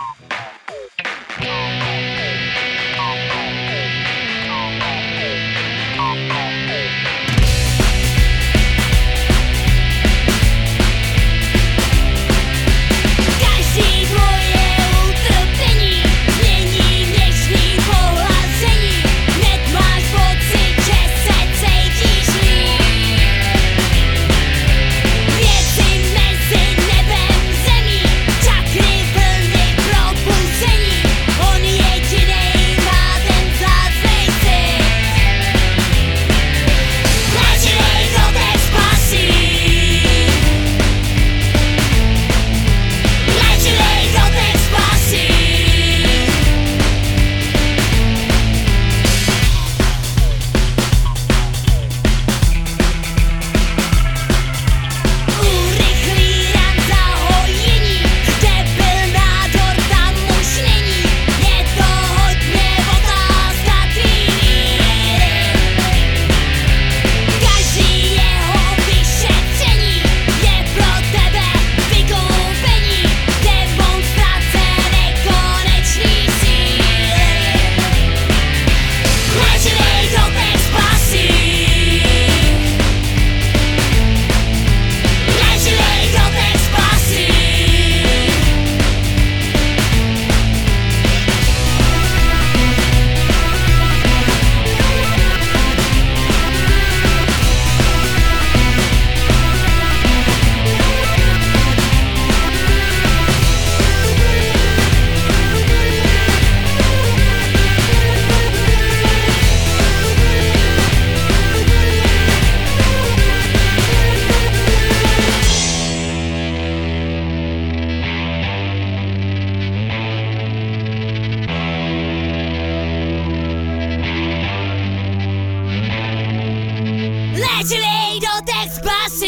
you Lecieli do tych pasji